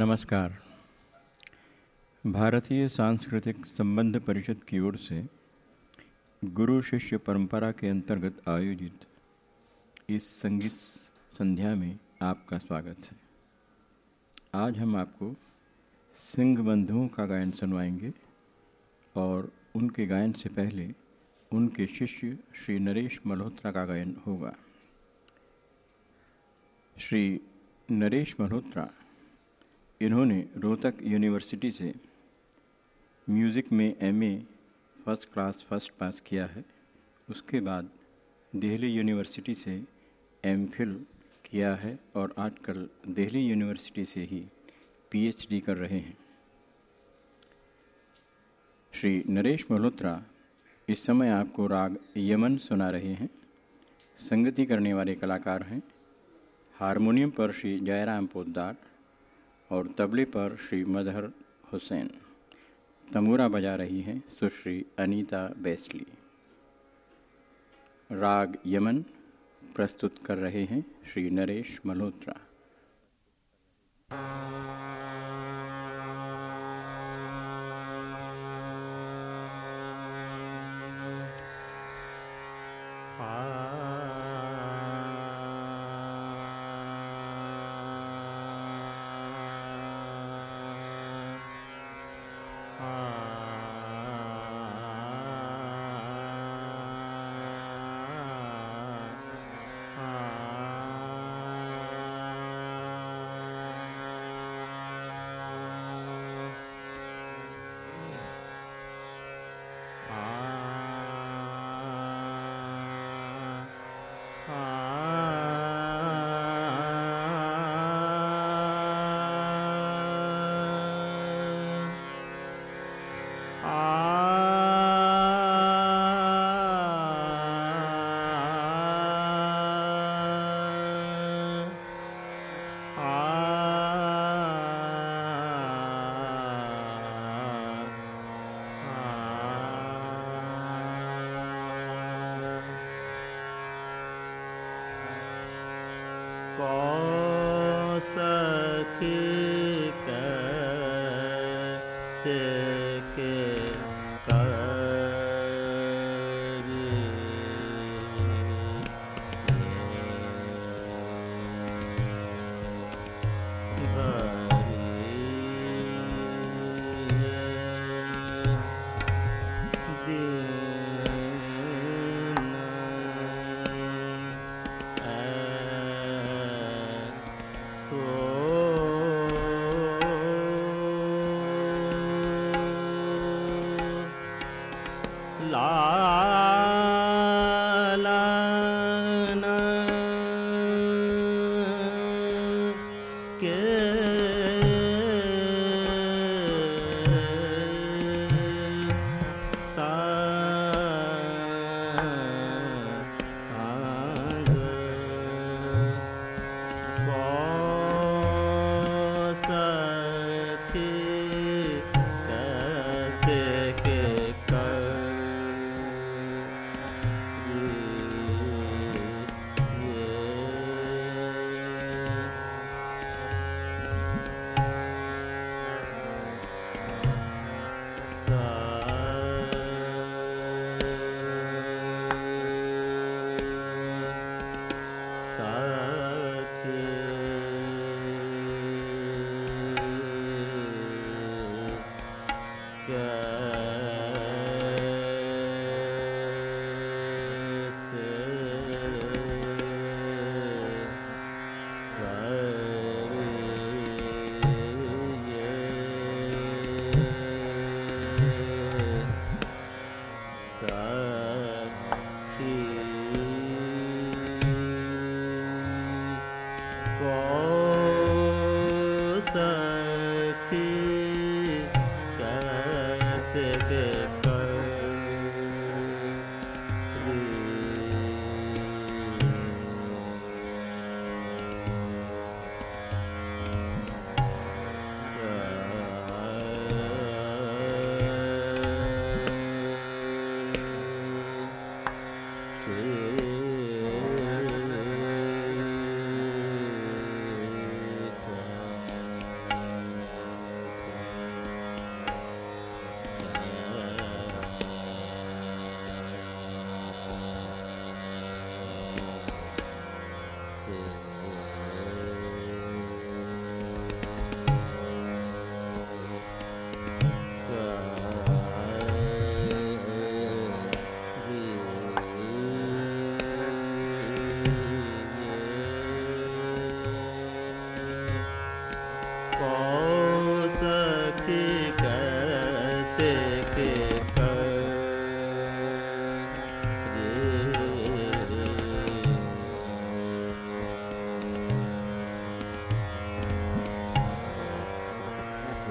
नमस्कार। भारतीय सांस्कृतिक संबंध परिषद की ओर से गुरु शिष्य परंपरा के अंतर्गत आयोजित इस संगीत संध्या में आपका स्वागत है। आज हम आपको सिंह बंधुओं का गायन सुनवाएँगे और उनके गायन से पहले उनके शिष्य श्री नरेश मल्होत्रा का गायन होगा। श्री नरेश मल्होत्रा इन्होंने रोहतक यूनिवर्सिटी से म्यूज़िक में MA first class, first pass किया है। उसके बाद दिल्ली यूनिवर्सिटी से एम किया है और आजकल दिल्ली यूनिवर्सिटी से ही पीएचडी कर रहे हैं। श्री नरेश मल्होत्रा, इस समय आपको राग यमन सुना रहे हैं। संगति करने वाले कलाकार हैं। हारमोनियम पर श्री जयराम पोद्दार और तबले पर श्री मदहर हुसैन। तमूरा बजा रही हैं सुश्री अनीता बेस्ली। राग यमन प्रस्तुत कर रहे हैं श्री नरेश मल्होत्रा।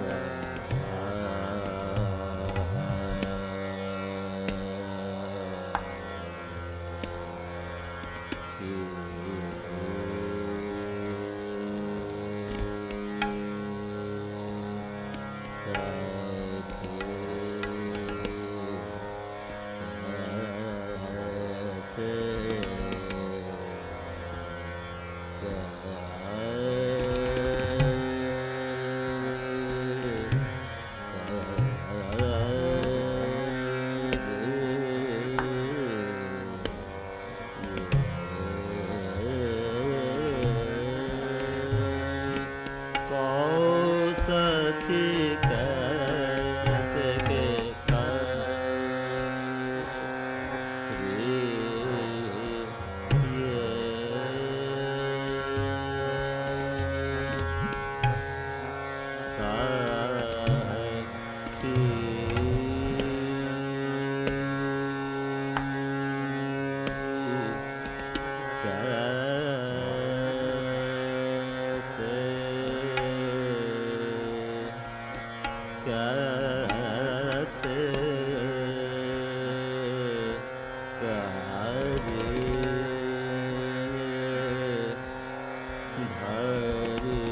Yeah. के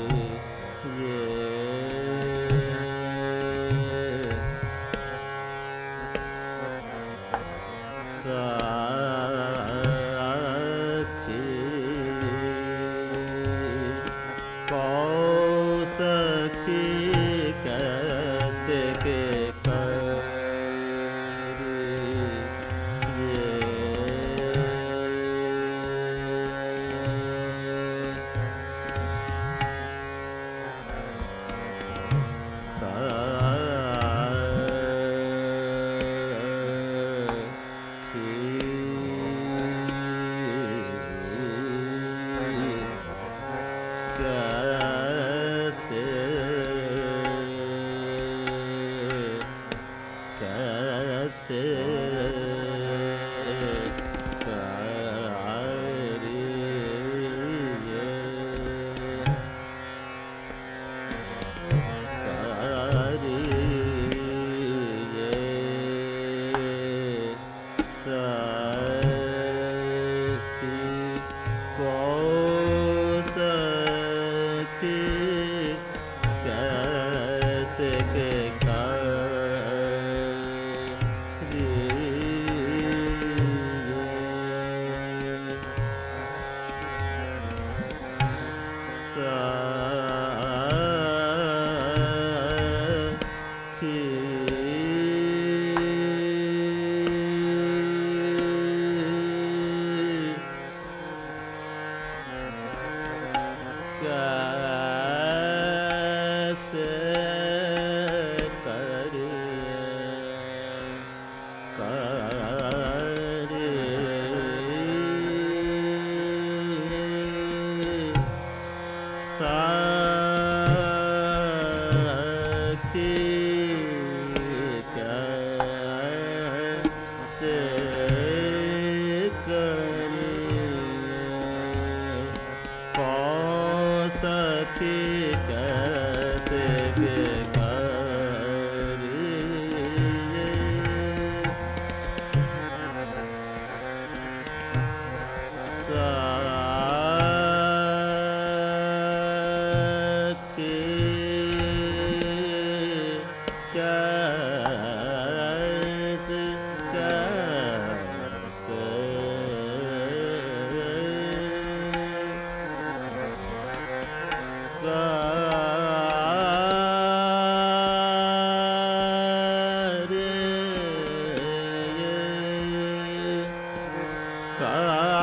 कर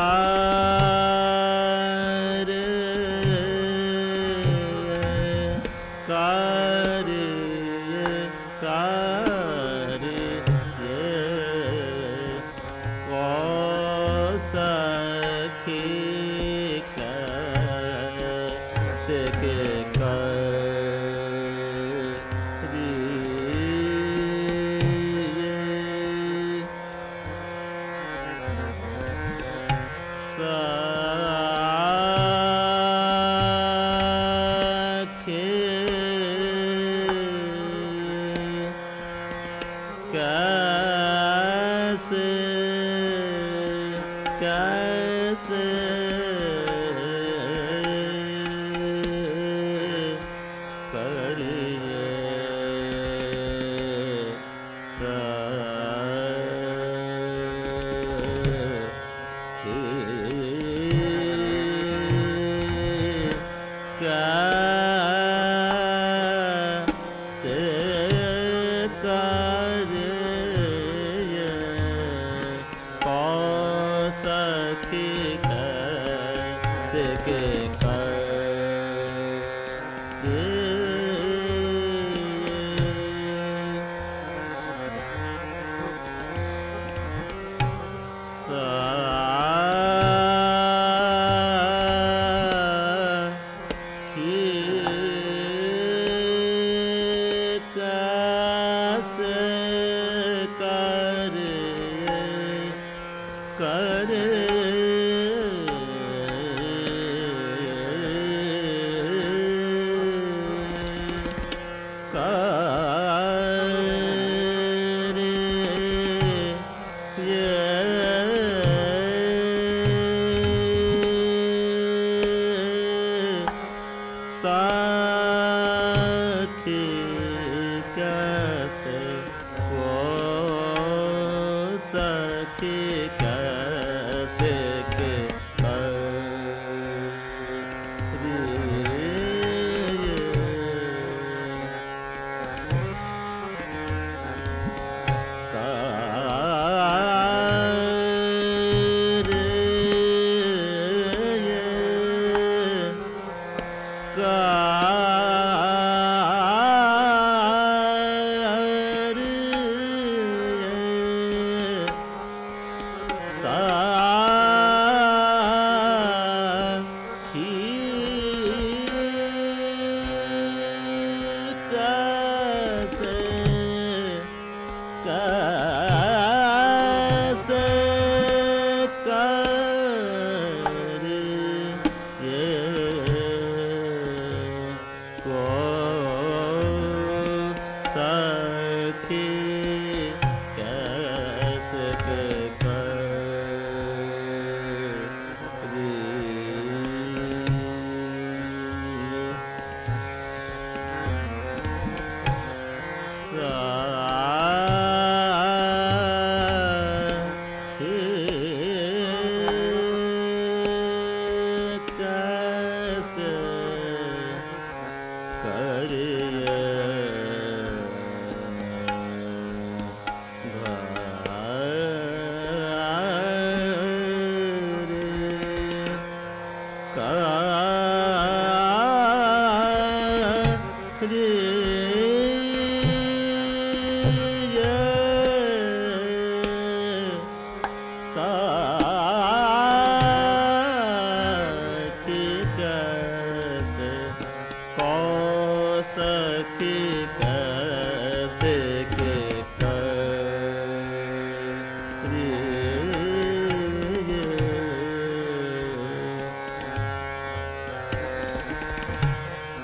the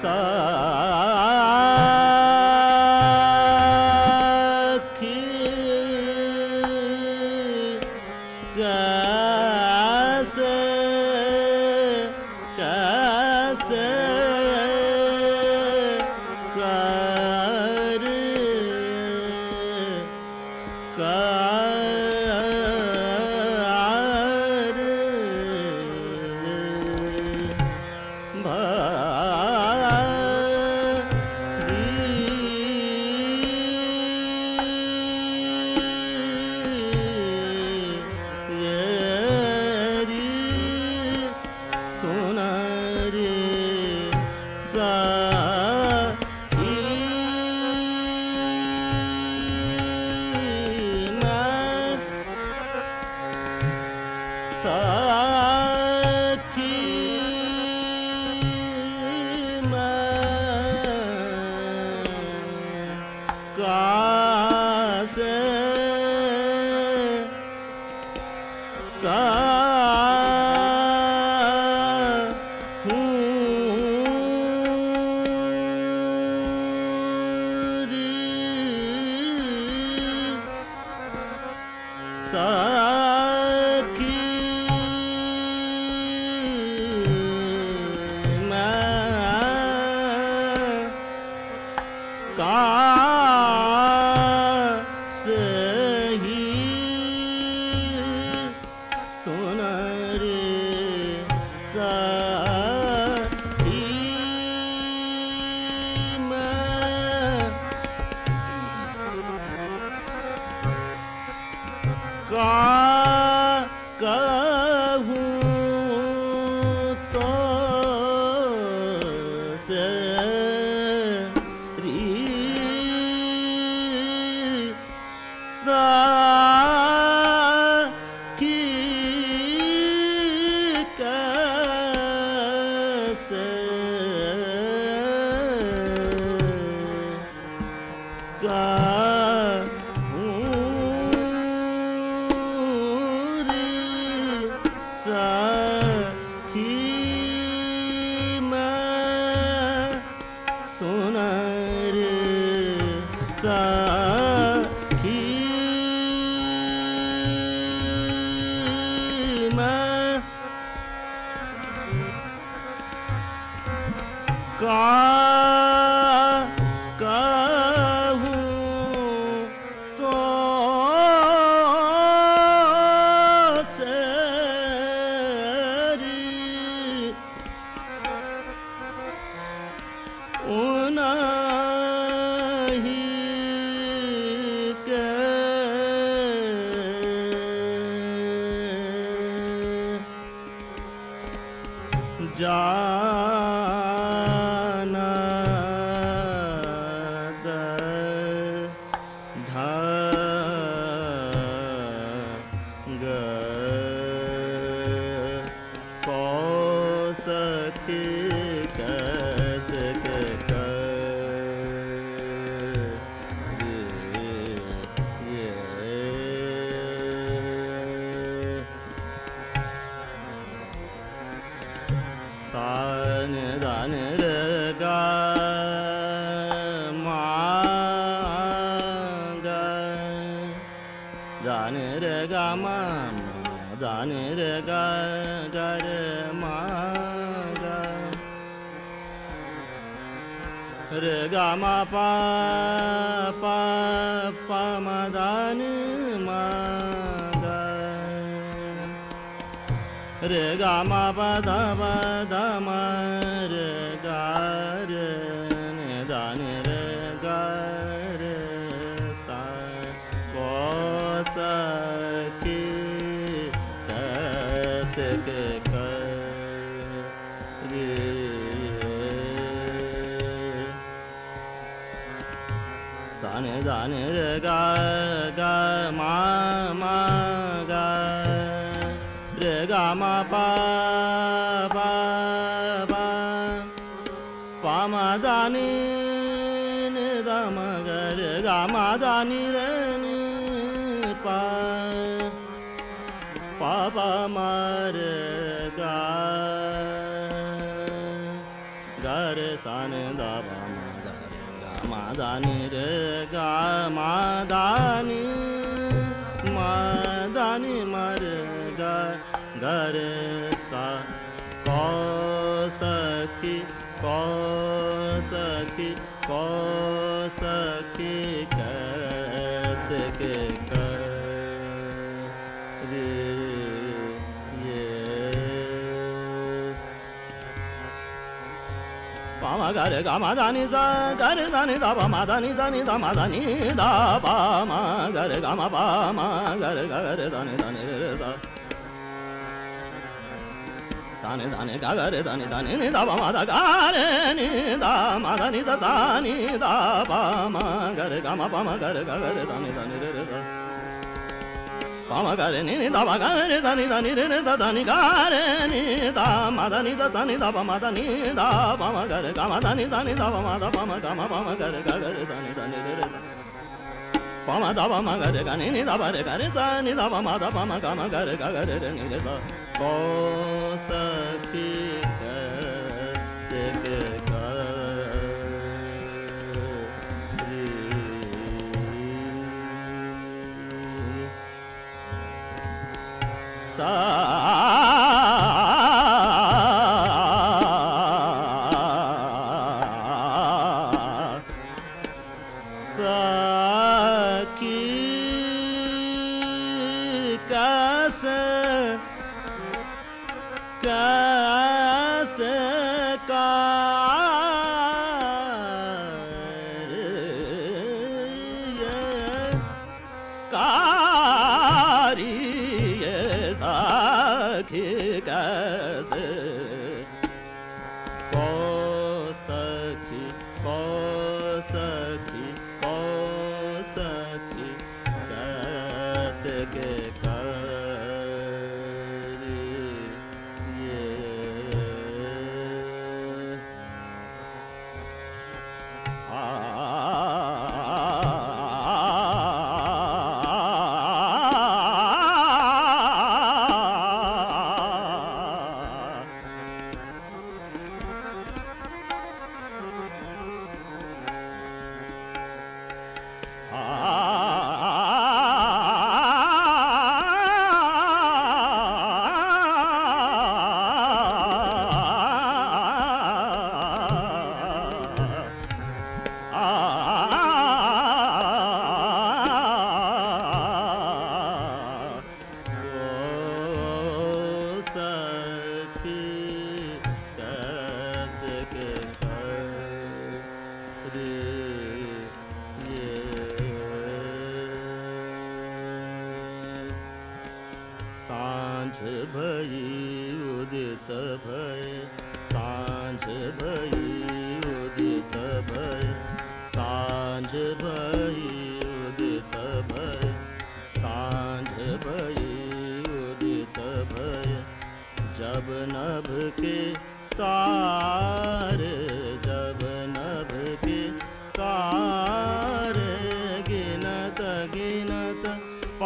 का गा गा मा गा gare da ni da ba ma da ni da ni da ma da ni da ba ma gare ga ma ba ma gare ga gare da ni da ni దాని దాని దాగరే దాని దాని ని దా మా దా గారే ని దా మా దా ని దా దా ని దా పా మా గరే గా మా పా మా గరే గా గరే దాని దాని రే రే దా పా మా గరే ని ని దా మా గరే దాని దాని రే రే దా దాని గారే ని దా మా దా ని దా దా ని దా పా మా దా ని దా పా మా గరే గా మా దా ని దా ని దా పా మా దా పా మా గా మా పా మా గరే గా గరే దాని దాని రే రే దా పమ దమ మగర గని ని దమ ర గరి త ని దమ మ దమ మ గ మ గర గ గర ర ని గ స పో స పి గ సె గ గ రి సా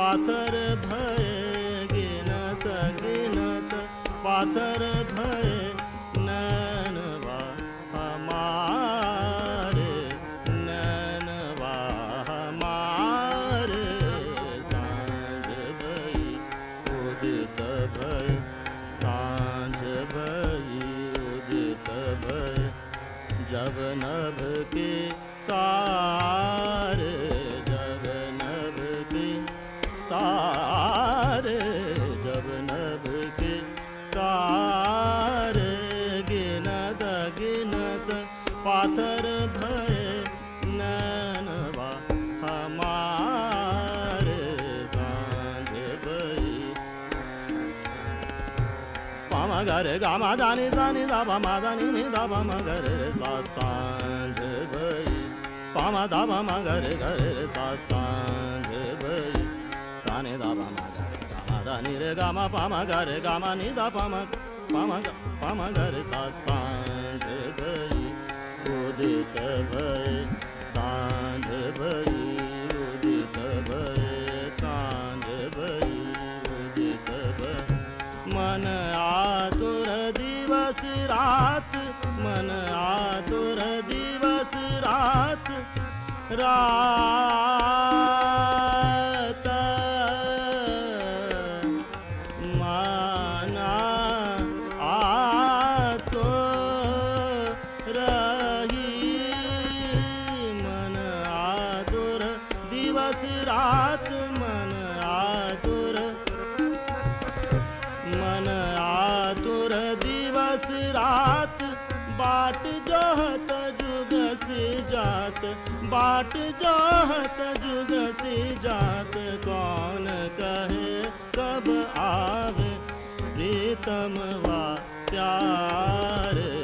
पाथर भय गिनत गिनत पाथर भय मा दानी दानी दा बा मा दानी नि दा बा मा गर सा साँझ भई पा मा दा बा मा गर गर सा साँझ भई सा ने दा बा मा गर गा मा दा नि रे गा मा पा मा गर गा मा नि दा पा मा पा मा पा मा गर सा साँझ मन आतुर दिवस रात रात। जोहत जुग से जात कौन कहे? कब आवे प्रीतम वा प्यार?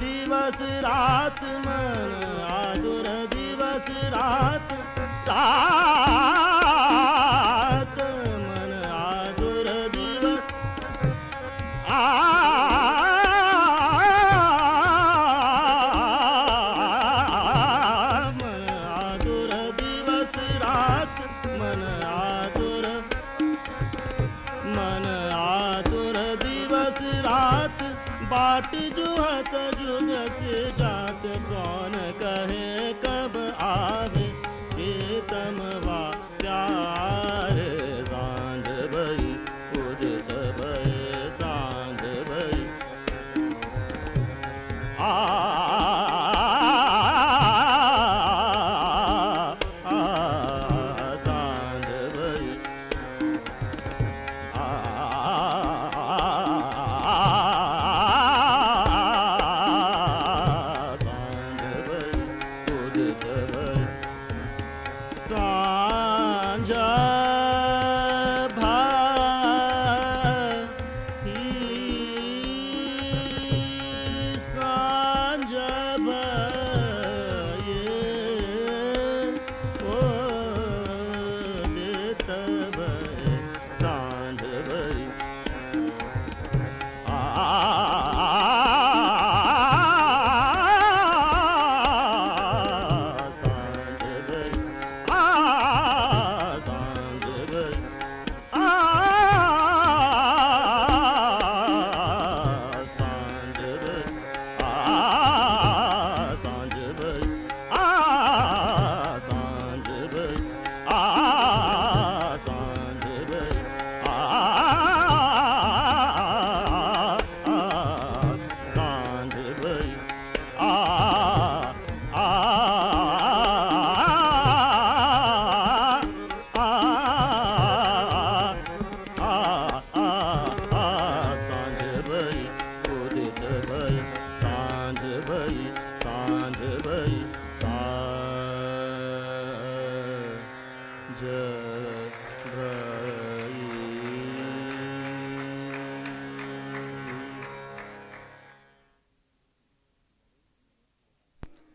दिवस रात मन आदुर दिवस रात रात।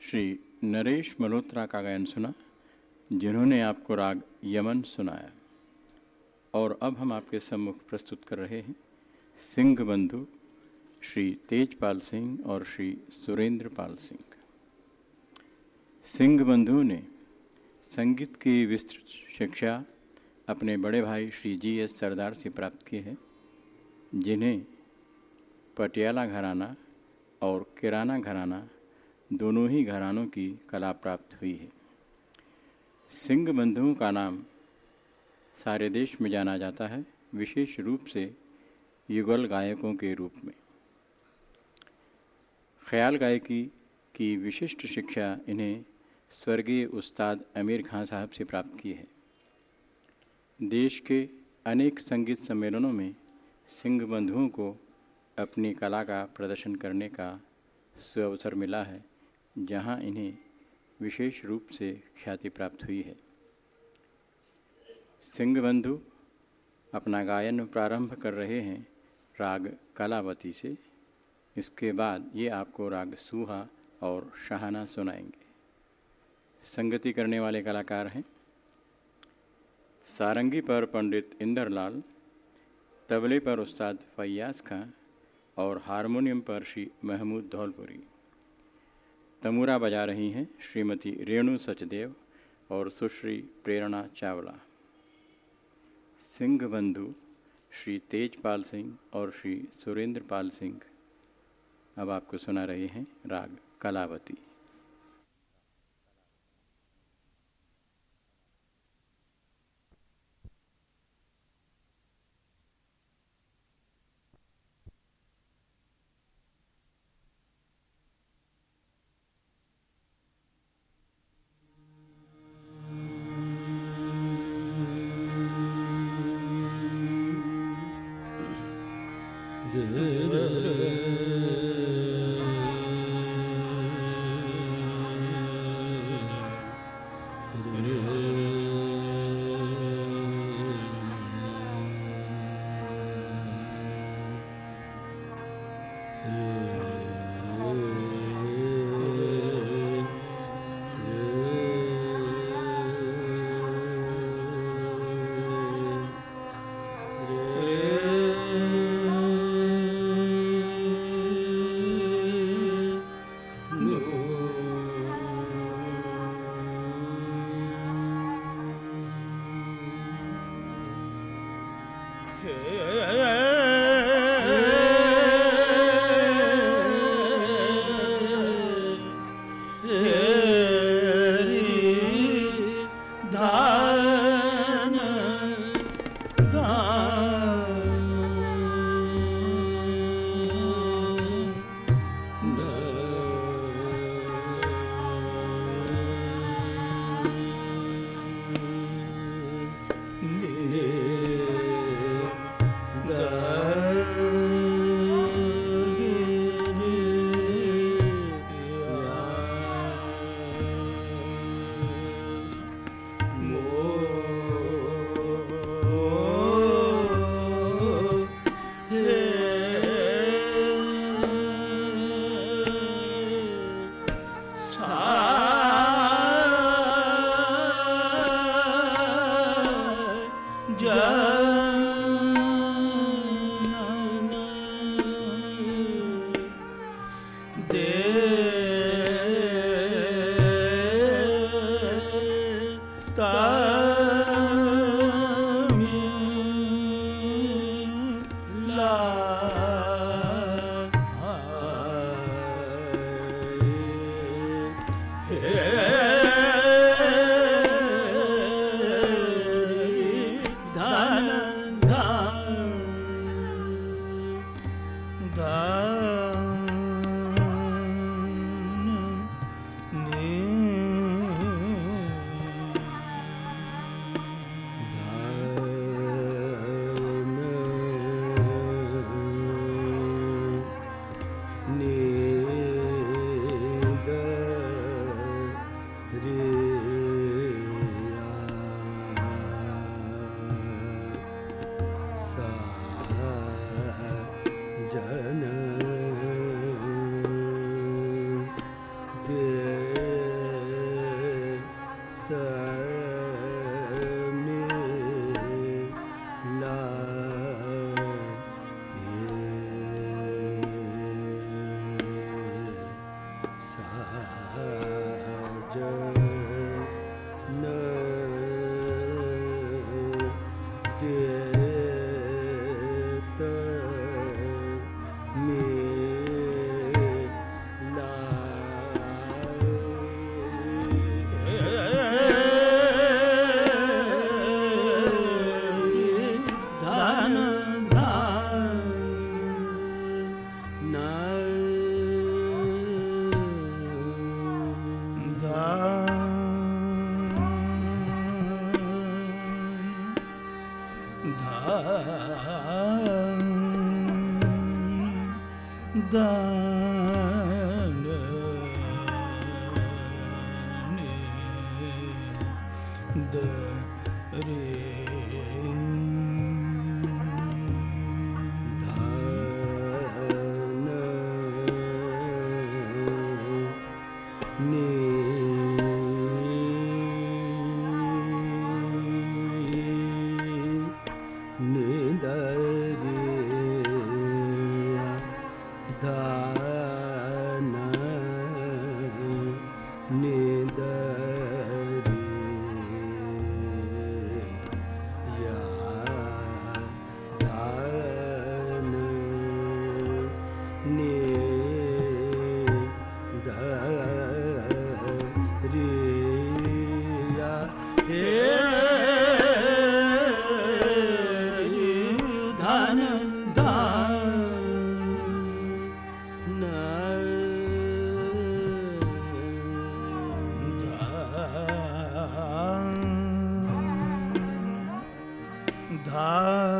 श्री नरेश मल्होत्रा का गायन सुना, जिन्होंने आपको राग यमन सुनाया। और अब हम आपके सम्मुख प्रस्तुत कर रहे हैं सिंह बंधु श्री तेजपाल सिंह और श्री सुरेंद्र पाल सिंह। सिंह बंधु ने संगीत की विस्तृत शिक्षा अपने बड़े भाई श्री जी एस सरदार से प्राप्त की है, जिन्हें पटियाला घराना और किराना घराना दोनों ही घरानों की कला प्राप्त हुई है। सिंह बंधुओं का नाम सारे देश में जाना जाता है, विशेष रूप से युगल गायकों के रूप में। ख्याल गायकी की विशिष्ट शिक्षा इन्हें स्वर्गीय उस्ताद अमीर खां साहब से प्राप्त की है। देश के अनेक संगीत सम्मेलनों में सिंह बंधुओं को अपनी कला का प्रदर्शन करने का सुअवसर मिला है। जहाँ इन्हें विशेष रूप से ख्याति प्राप्त हुई है। सिंह बंधु अपना गायन प्रारंभ कर रहे हैं राग कलावती से। इसके बाद ये आपको राग सूहा और शाहाना सुनाएँगे। संगति करने वाले कलाकार हैं। सारंगी पर पंडित इंदरलाल, तबले पर उस्ताद फैयाज खां और हारमोनियम पर श्री महमूद धौलपुरी। तमूरा बजा रही हैं श्रीमती रेणु सचदेव और सुश्री प्रेरणा चावला। सिंह बंधु श्री तेजपाल सिंह और श्री सुरेंद्र पाल सिंह। अब आपको सुना रहे हैं राग कलावती। 啊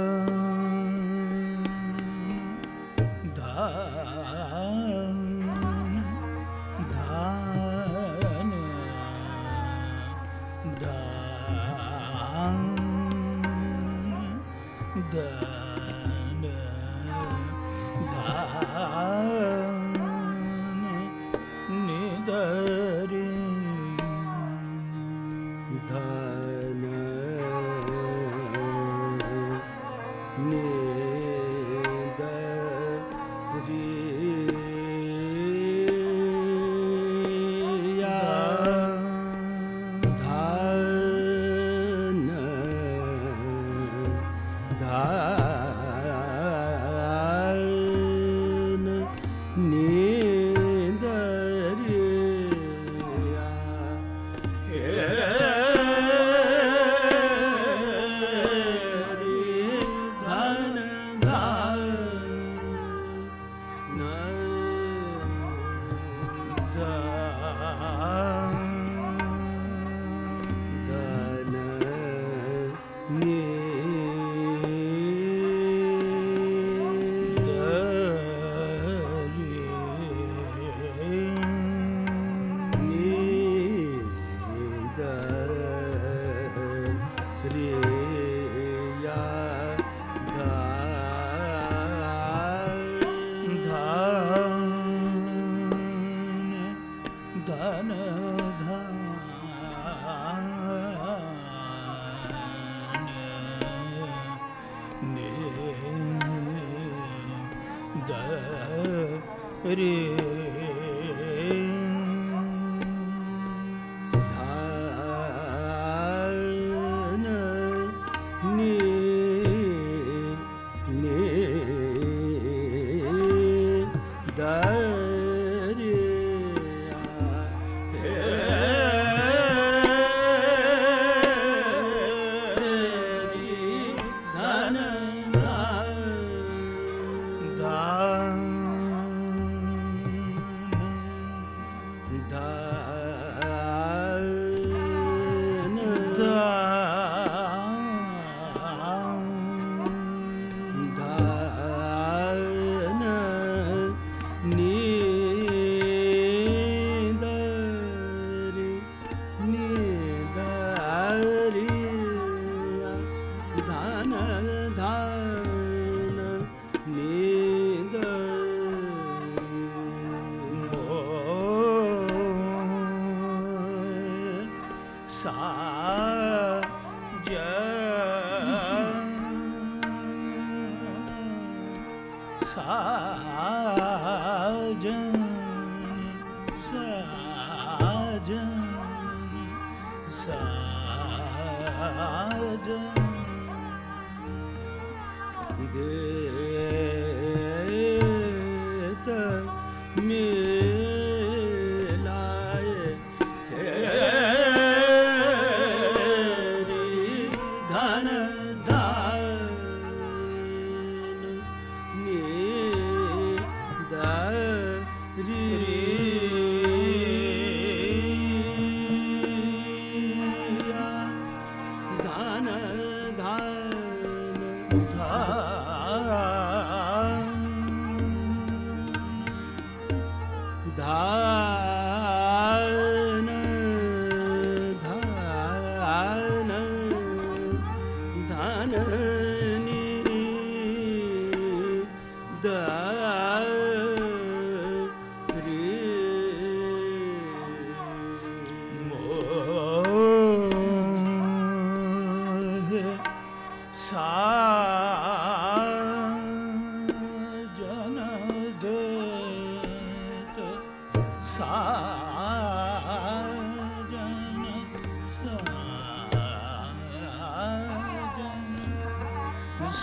सार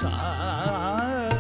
ਸਾਜਾ